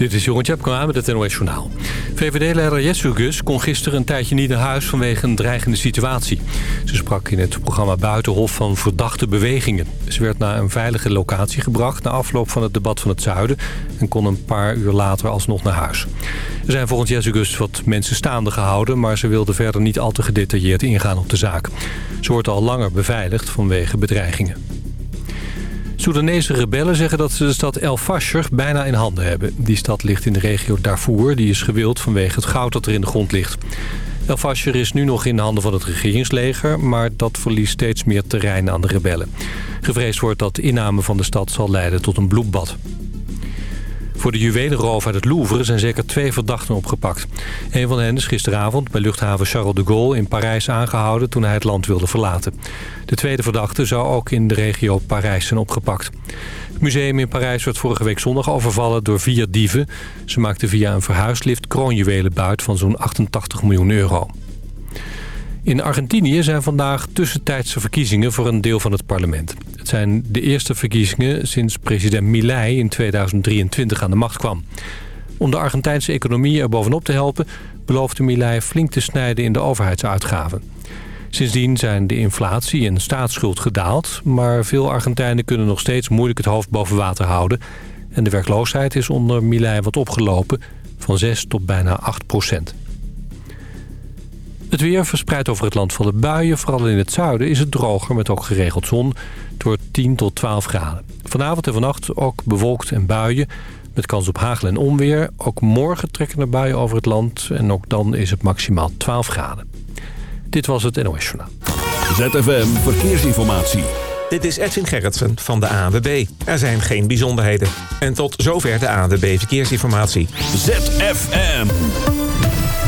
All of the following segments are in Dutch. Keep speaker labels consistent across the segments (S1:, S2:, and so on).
S1: Dit is Jeroen Tjepkema met het NOS Journaal. VVD-leider Gus kon gisteren een tijdje niet naar huis vanwege een dreigende situatie. Ze sprak in het programma Buitenhof van verdachte bewegingen. Ze werd naar een veilige locatie gebracht na afloop van het debat van het Zuiden... en kon een paar uur later alsnog naar huis. Er zijn volgens Gus wat mensen staande gehouden... maar ze wilde verder niet al te gedetailleerd ingaan op de zaak. Ze wordt al langer beveiligd vanwege bedreigingen. Soedanese rebellen zeggen dat ze de stad El Fasher bijna in handen hebben. Die stad ligt in de regio Darfur. Die is gewild vanwege het goud dat er in de grond ligt. El Fasher is nu nog in de handen van het regeringsleger... maar dat verliest steeds meer terrein aan de rebellen. Gevreesd wordt dat de inname van de stad zal leiden tot een bloedbad. Voor de juwelenroof uit het Louvre zijn zeker twee verdachten opgepakt. Een van hen is gisteravond bij luchthaven Charles de Gaulle in Parijs aangehouden toen hij het land wilde verlaten. De tweede verdachte zou ook in de regio Parijs zijn opgepakt. Het museum in Parijs werd vorige week zondag overvallen door vier dieven. Ze maakten via een verhuislift kroonjuwelen buit van zo'n 88 miljoen euro. In Argentinië zijn vandaag tussentijdse verkiezingen voor een deel van het parlement. Het zijn de eerste verkiezingen sinds president Milei in 2023 aan de macht kwam. Om de Argentijnse economie er bovenop te helpen... beloofde Milei flink te snijden in de overheidsuitgaven. Sindsdien zijn de inflatie en staatsschuld gedaald... maar veel Argentijnen kunnen nog steeds moeilijk het hoofd boven water houden... en de werkloosheid is onder Milei wat opgelopen... van 6 tot bijna 8 procent. Het weer verspreidt over het land van de buien. Vooral in het zuiden is het droger met ook geregeld zon. door 10 tot 12 graden. Vanavond en vannacht ook bewolkt en buien. Met kans op hagel en onweer. Ook morgen trekken er buien over het land. En ook dan is het maximaal 12 graden. Dit was het NOS Journaal.
S2: ZFM Verkeersinformatie.
S3: Dit is Edwin Gerritsen van de ANWB. Er zijn geen bijzonderheden. En tot zover de ANWB Verkeersinformatie.
S2: ZFM.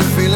S4: Feeling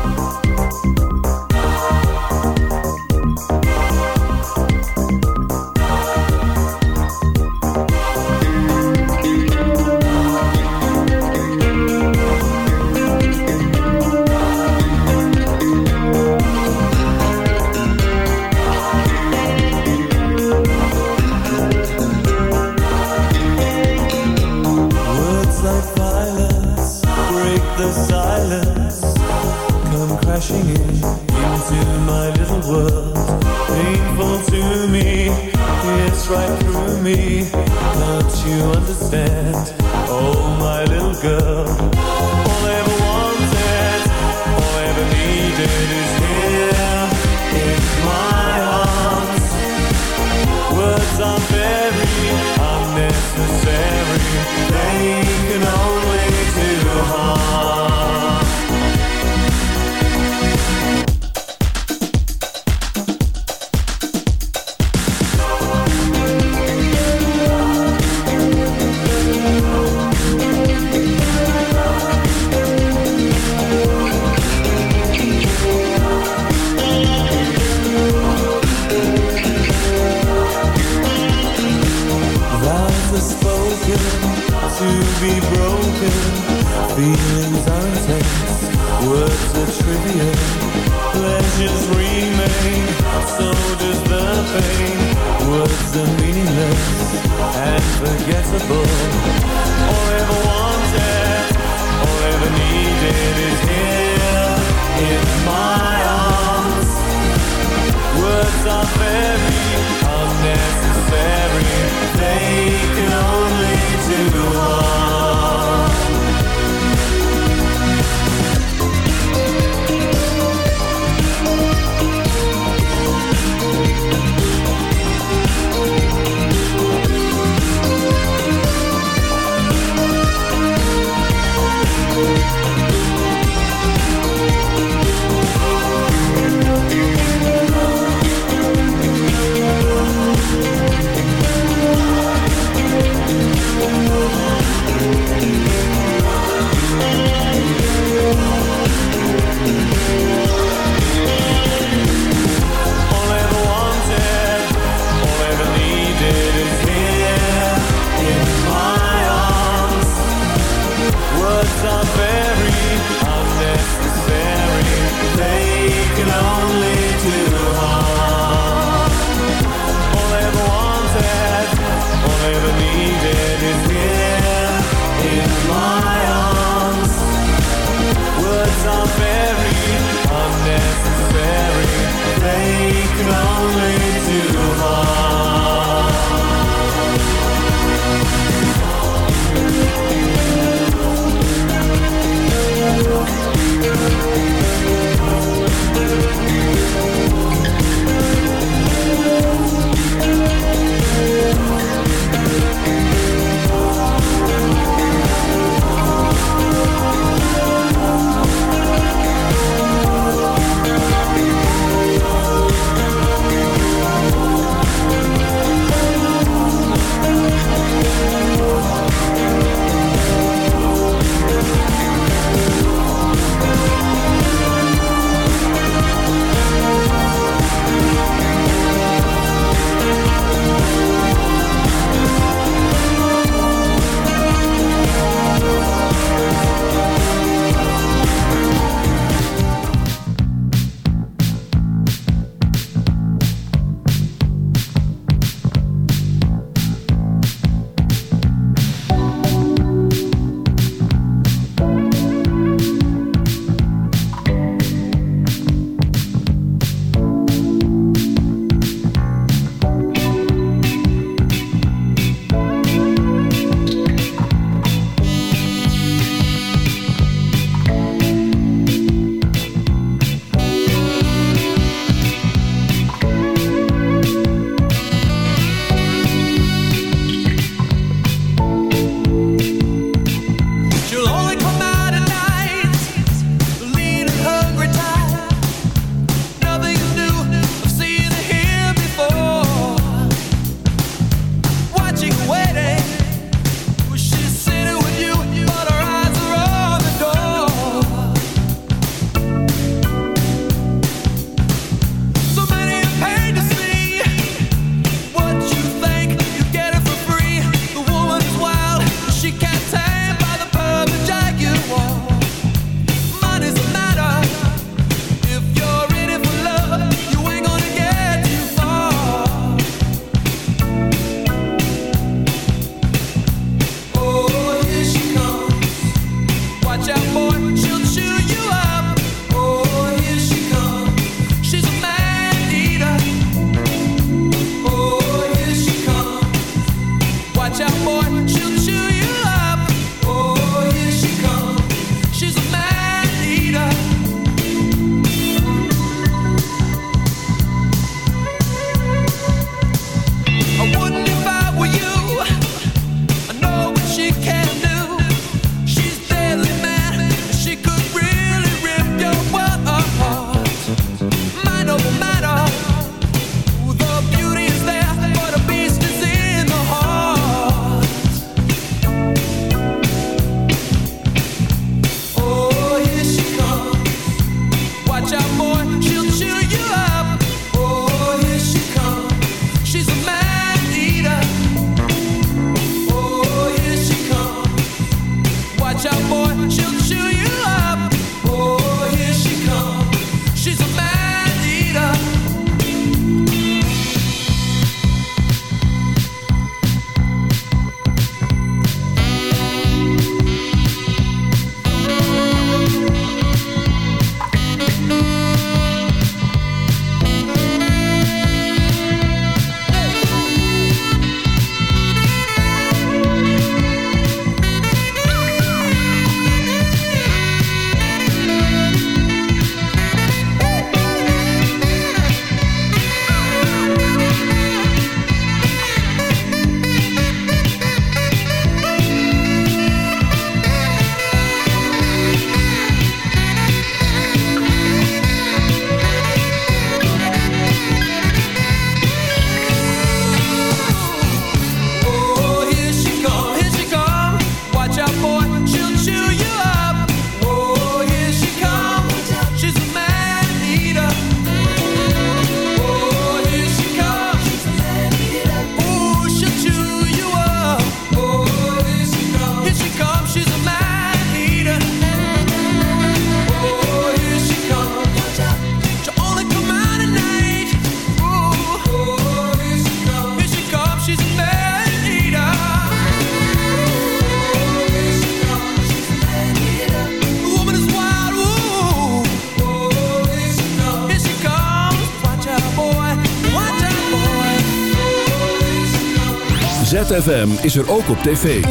S2: ZFM is er ook op tv.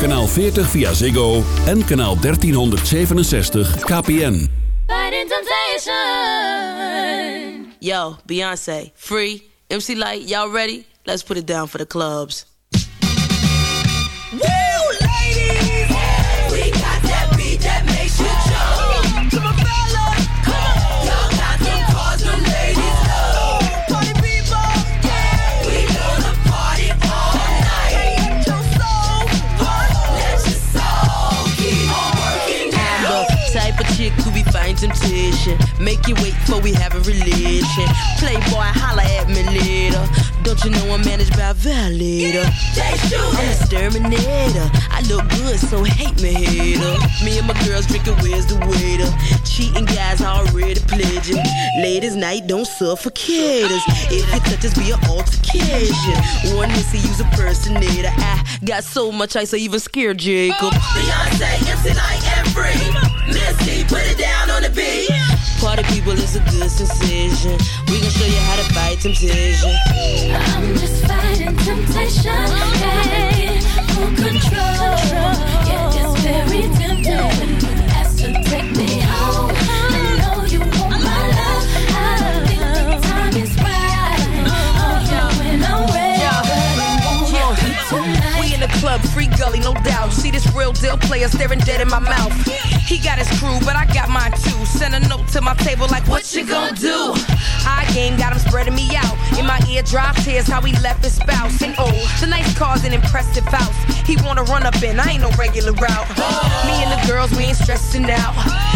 S2: Kanaal 40 via Ziggo en kanaal 1367 KPN.
S5: Yo, Beyonce, Free, MC Light, y'all ready? Let's put it down for the clubs. Temptation. Make you wait for we have a relation. Playboy, holla at me later. Don't you know I'm managed by a
S6: shoot
S5: I'm a exterminator. I look good, so hate me, hater. Me and my girls drinking, where's the waiter? Cheating guys already pledging. Ladies' night, don't suffocate us. If you touch us, be an altercation. One missy, use a personator. I got so much ice, I even scared Jacob.
S6: Beyonce, MC Light, and Free. Missy, put it down on the beat.
S5: Party people is a good sensation. We gon' show you how to fight temptation.
S7: I'm just fighting temptation. Hey, full control. Yeah, it's very tempting ask to take
S5: club, free gully, no doubt. See this real deal player staring dead in my mouth. He got his crew, but I got mine too. Send a note to my table like, what you gonna do? High game got him spreading me out. In my ear, drop tears how he left his spouse. And oh, nice car's an impressive house. He wanna run up in, I ain't no regular route. Me and the girls, we ain't stressing out.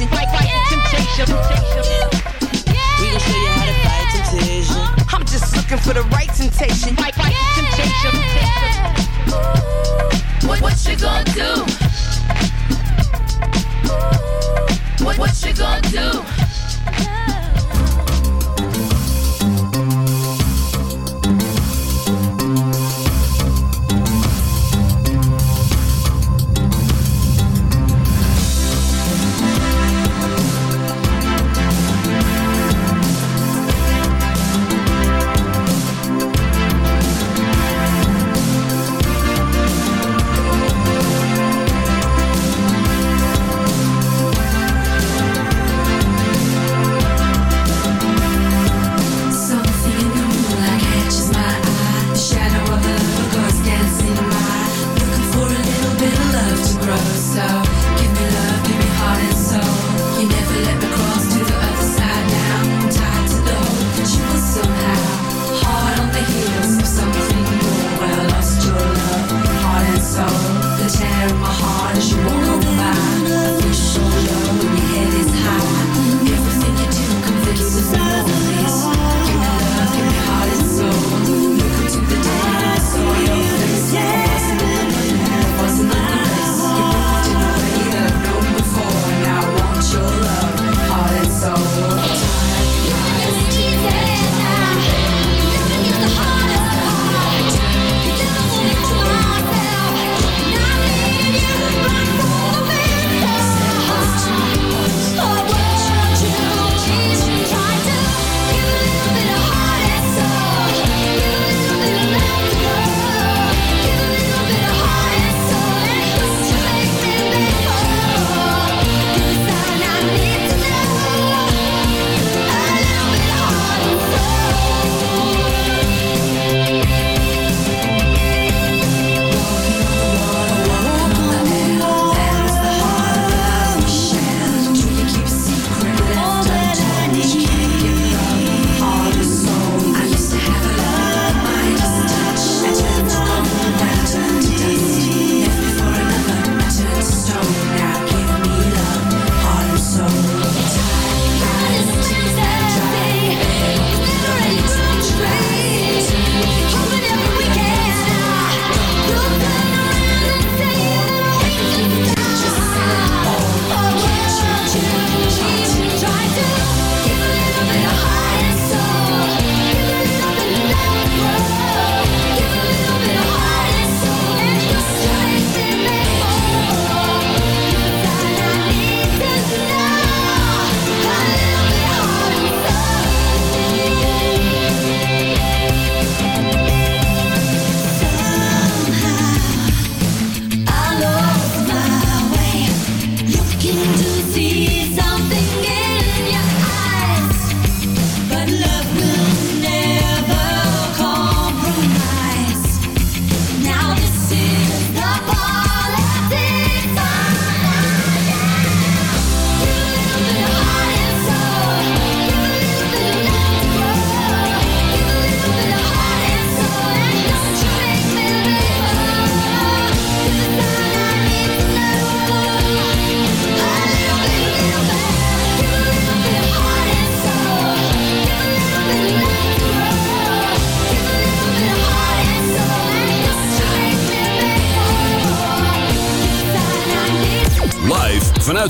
S5: temptation. Right, right temptation. We gon' show you how to fight temptation. Uh-huh. I'm just looking for the right temptation. Right, right temptation.
S7: What, what you gonna do? What, what you gonna do?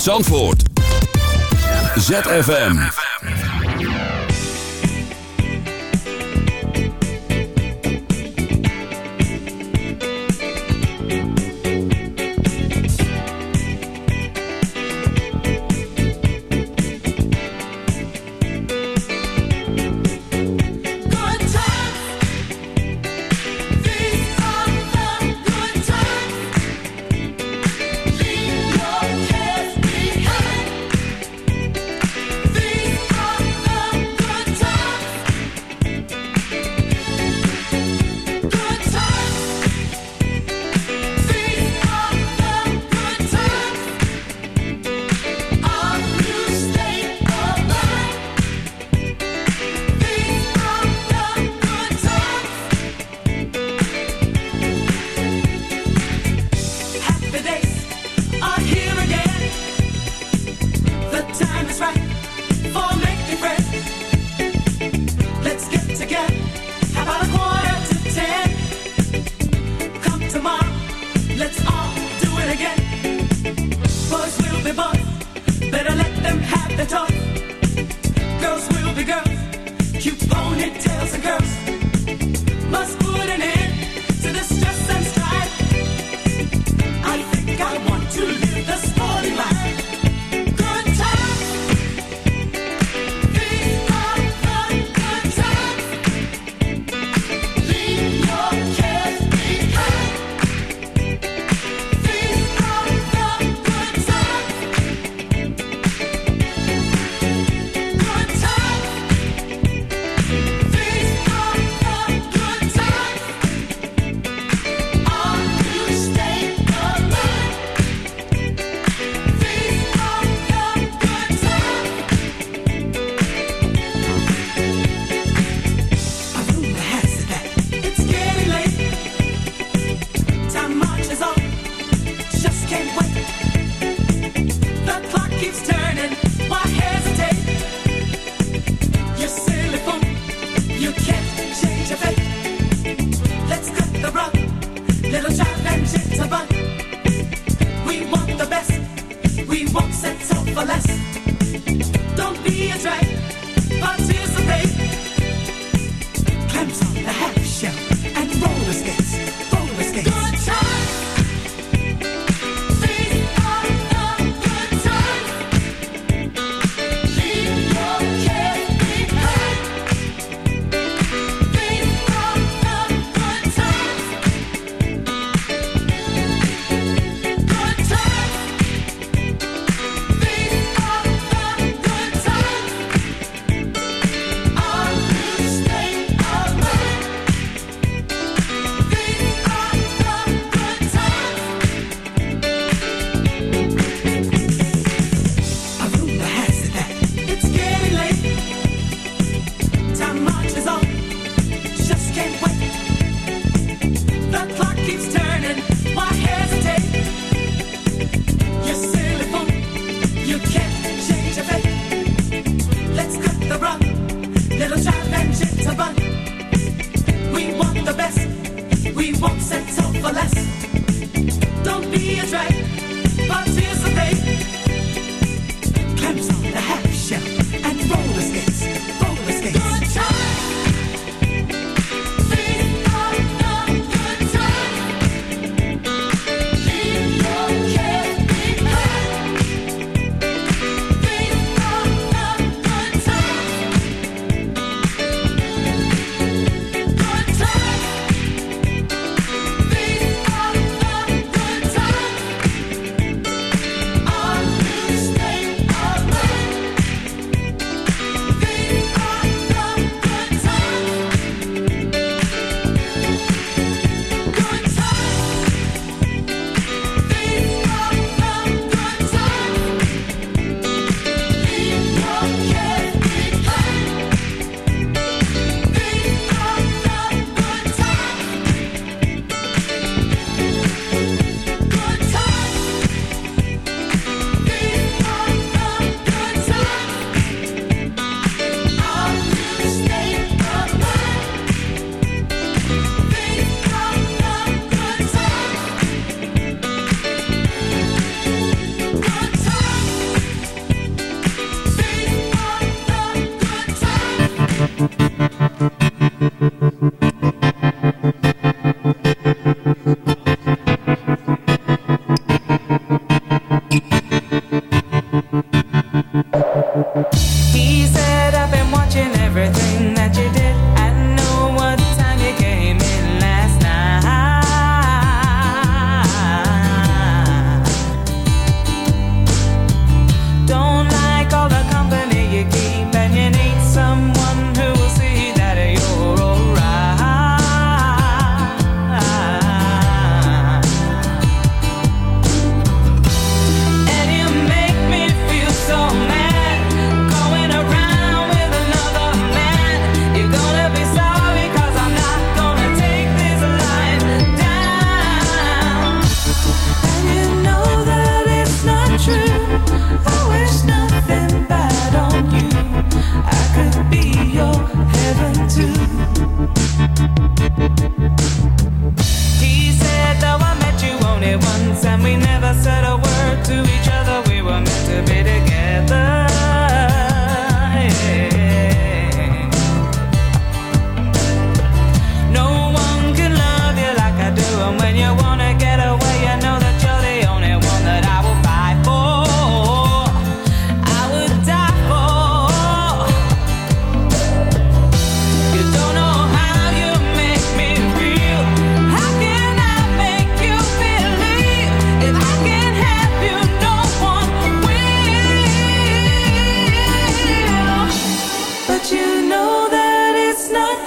S8: uit Zandvoort. ZFM.
S6: the talk. Girls will be girls. Cute ponytails and
S9: girls.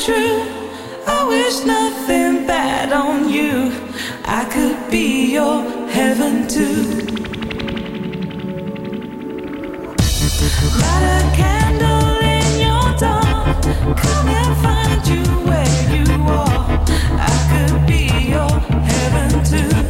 S9: true. I wish nothing bad on you. I could be your heaven too. Light a candle in your dark. Come and find you where you are. I could be your heaven too.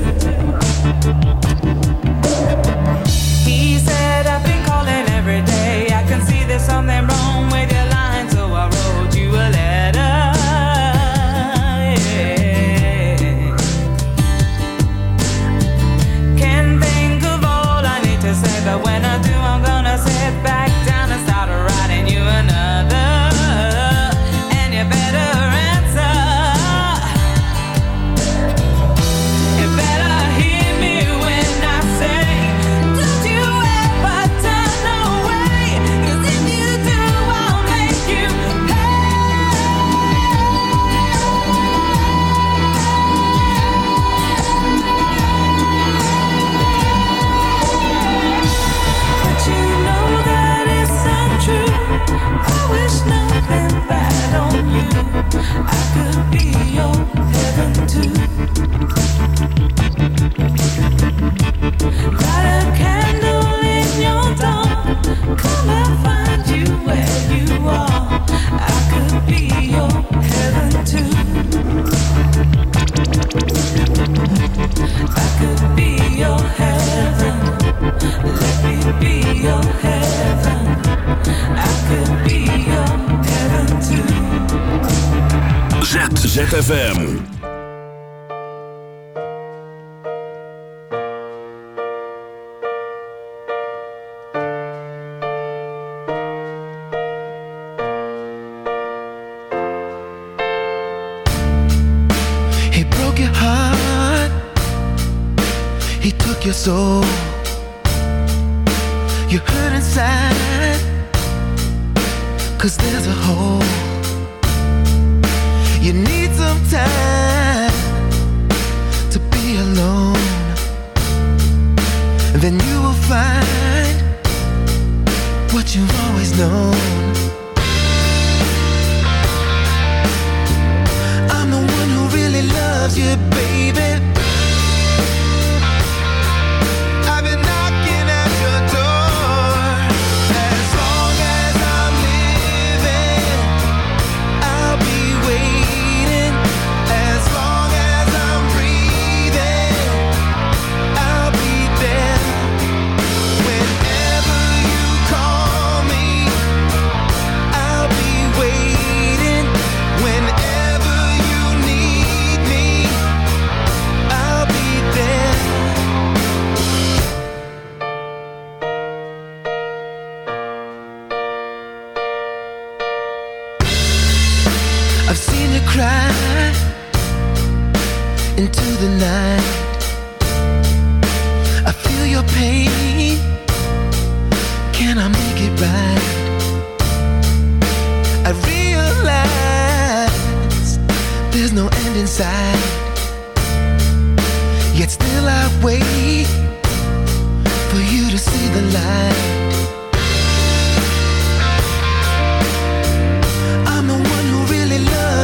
S9: ZFM.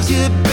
S9: you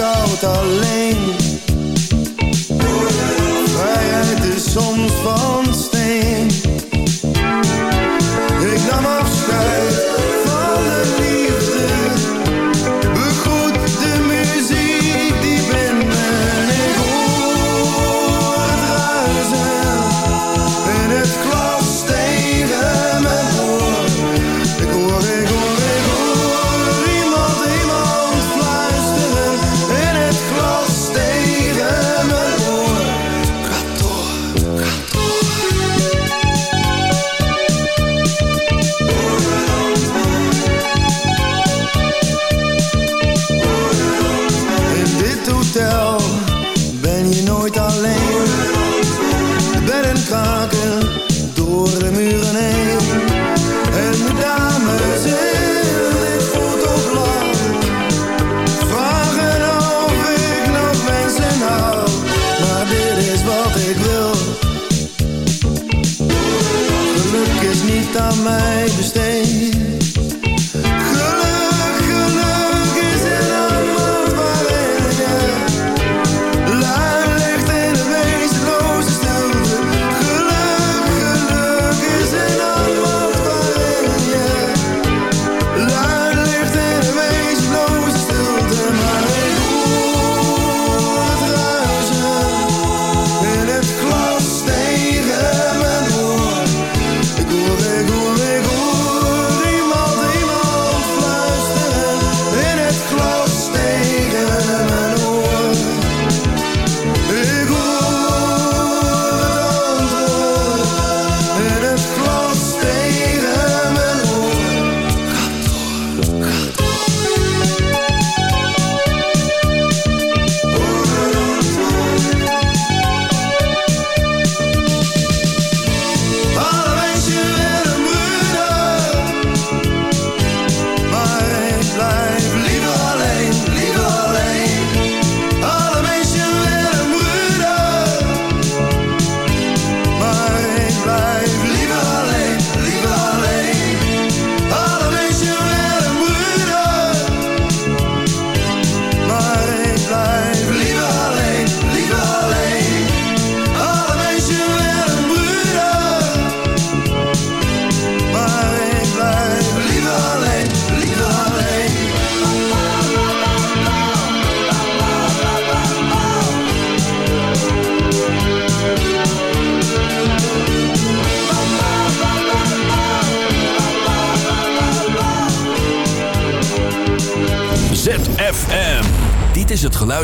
S10: koud alleen. Vrijheid is soms van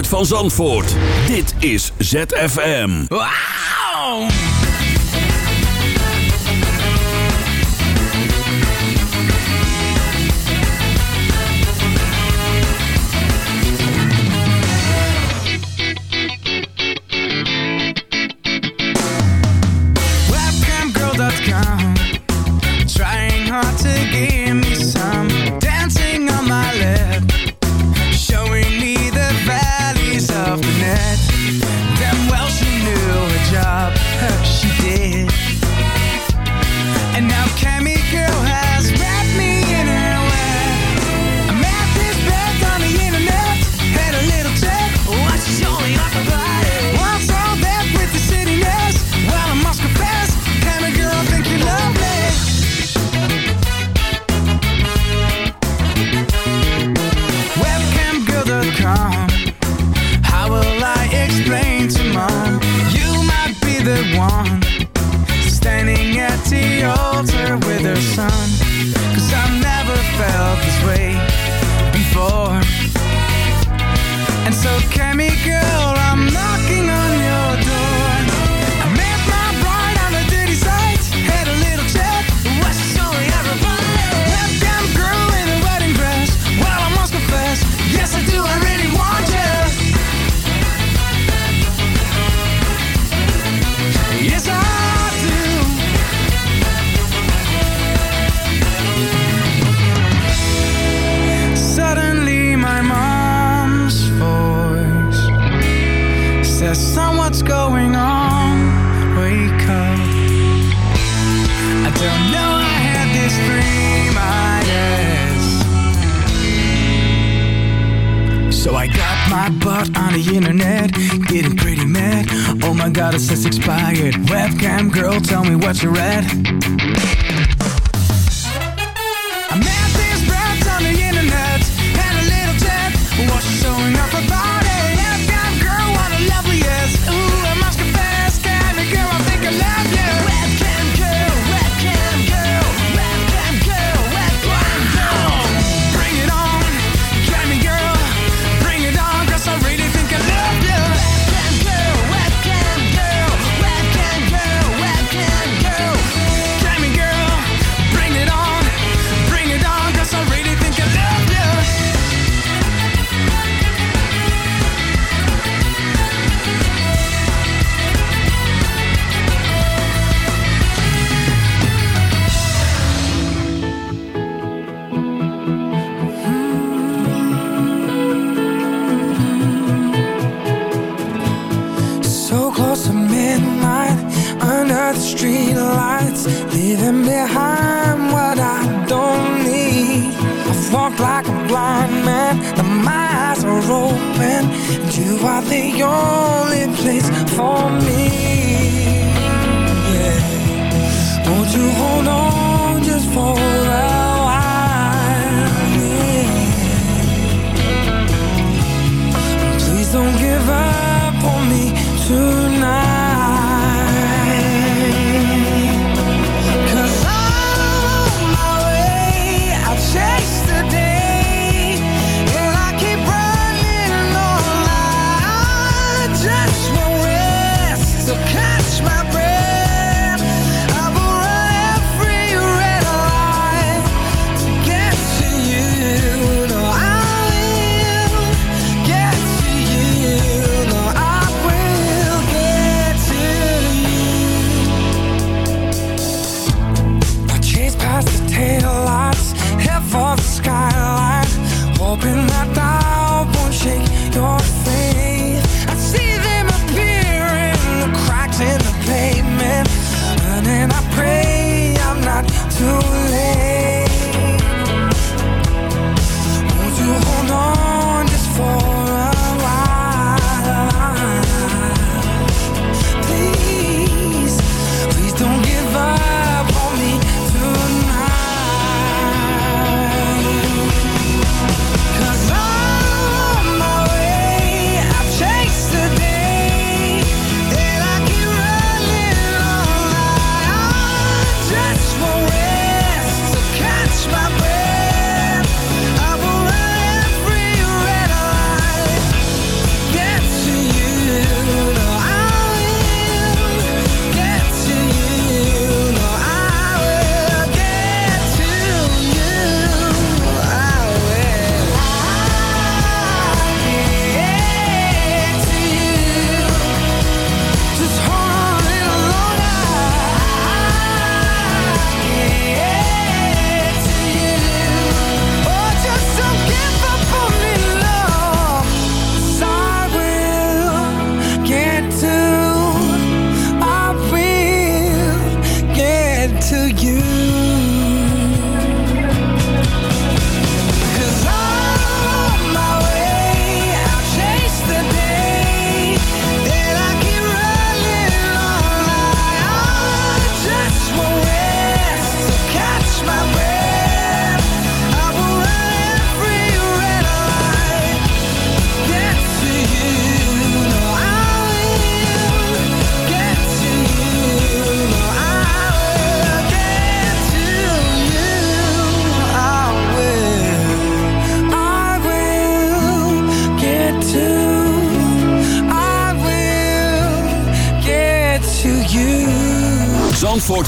S10: van
S2: Zandvoort. Dit is ZFM. Wauw!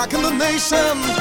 S4: rocking the nation.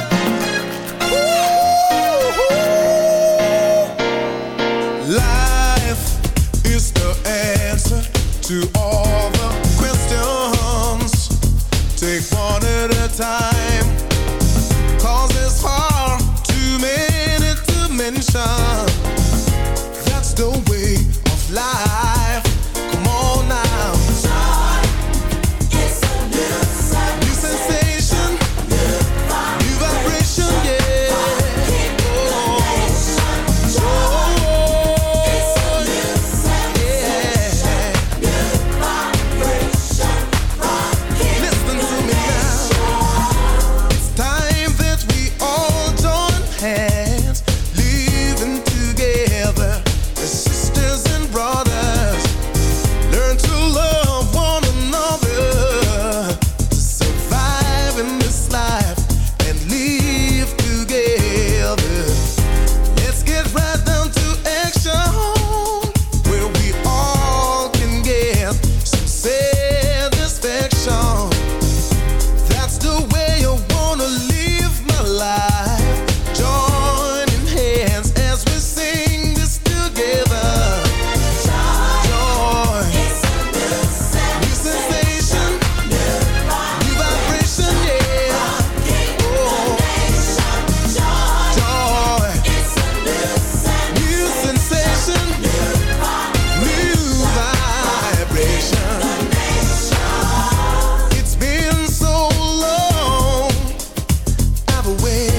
S4: away.